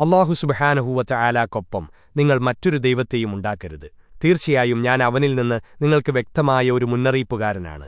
അള്ളാഹു സുബഹാനഹൂവറ്റ ആലാക്കൊപ്പം നിങ്ങൾ മറ്റൊരു ദൈവത്തെയും ഉണ്ടാക്കരുത്. തീർച്ചയായും ഞാൻ അവനിൽ നിന്ന് നിങ്ങൾക്ക് വ്യക്തമായ ഒരു മുന്നറിയിപ്പുകാരനാണ്.